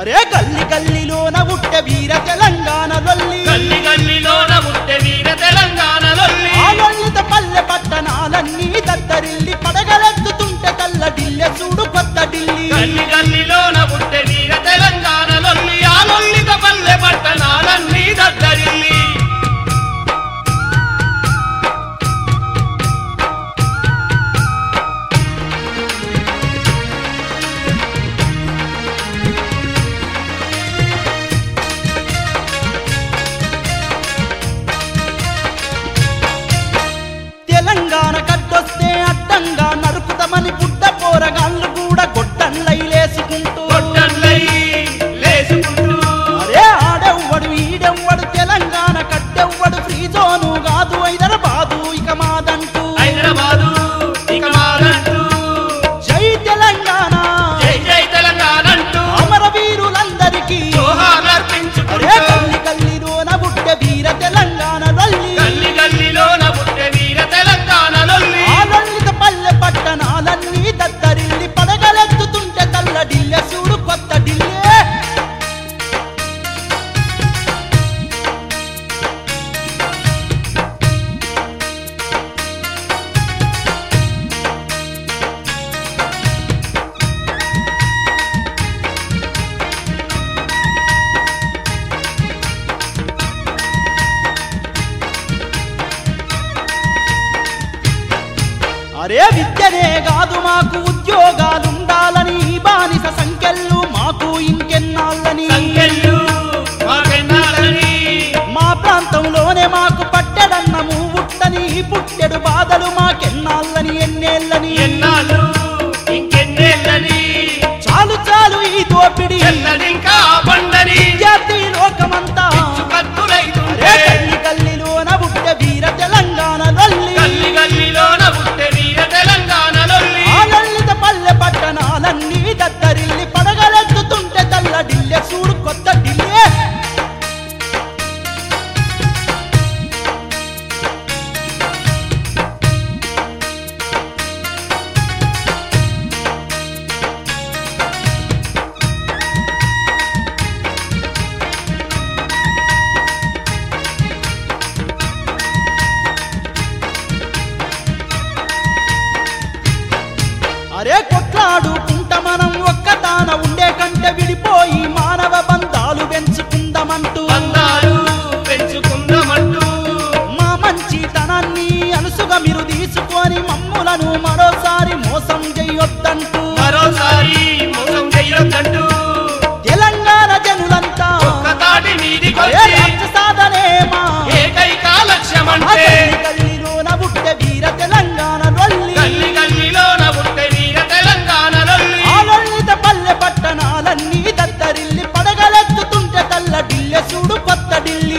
అరే గల్లి గల్లిలోన ఉట్ట వీర చలంగ తెలంగాణ కట్టొస్తే అడ్డంగా నరుకుతామని అరే విద్యనే కాదు మాకు ఉద్యోగాలుండాలని బానిస సంఖ్యలు మాకు ఇంకెన్నాళ్ళని? అరే కొట్లాడుకుంట మనం ఒక్కతాన ఉండే కంటే విడిపో body